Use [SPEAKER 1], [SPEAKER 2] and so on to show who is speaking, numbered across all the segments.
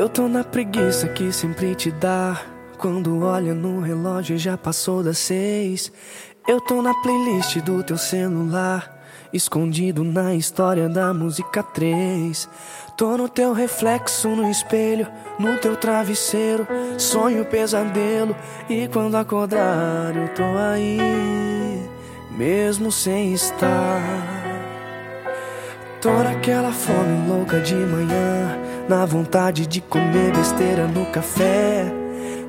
[SPEAKER 1] Eu tô na preguiça que sempre te dá. Quando olha no relógio já passou das seis. Eu tô na playlist do teu celular. Escondido na história da música 3. Tô no teu reflexo no espelho, no teu travesseiro. Sonho pesadelo. E quando acordar, eu tô aí, mesmo sem estar. Tô naquela fome louca de manhã, na vontade de comer besteira no café.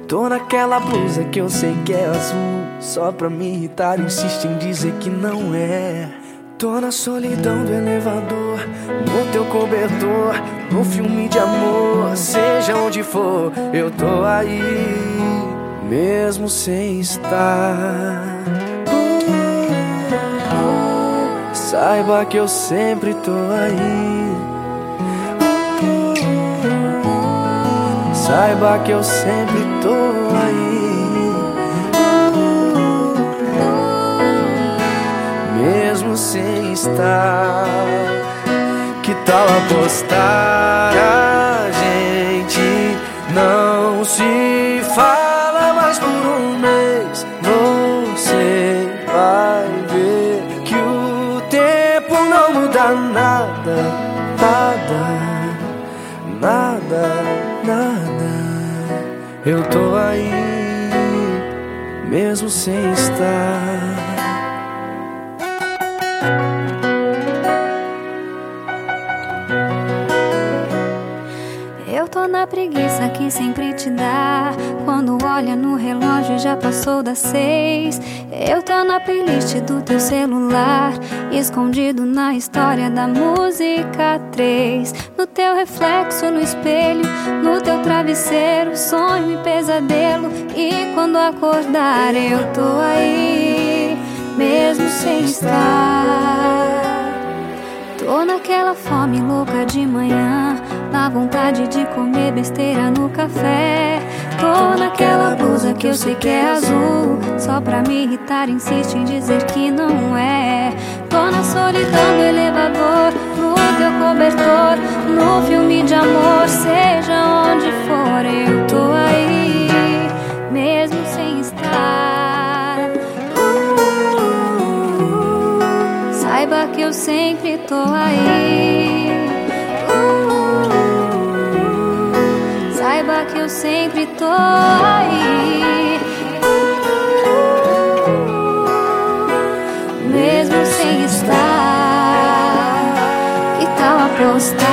[SPEAKER 1] Tô naquela blusa que eu sei que é azul, só pra me irritar, insiste em dizer que não é. Tô na solidão do elevador, no teu cobertor, no filme de amor, seja onde for, eu tô aí, mesmo sem estar. Saiba que eu sempre tô aí. Saiba que eu sempre tô aí. Mesmo sem estar. Que tal apostar? A gente não se fala mais por um mês. Você vai ver que o tempo não muda nada, nada, nada. Eu tô aí, mesmo sem estar.
[SPEAKER 2] Tô na preguiça que sempre te dá. Quando olha no relógio já passou das seis. Eu tô na playlist do teu celular. Escondido na história da música 3. No teu reflexo no espelho, no teu travesseiro. Sonho e pesadelo. E quando acordar, eu tô aí, mesmo sem estar. Tô naquela fome louca de manhã, na vontade de comer besteira no café. Tô naquela blusa que eu sei que é azul, só pra me irritar, insiste em dizer que não é. Tô na solidão do elevador, no teu cobertor, no filme de amor, seja onde for, eu tô aí, mesmo sem estar. Saiba que eu sempre tô aí. Que eu sempre tô aí. Mesmo sem estar. Que tal apostar?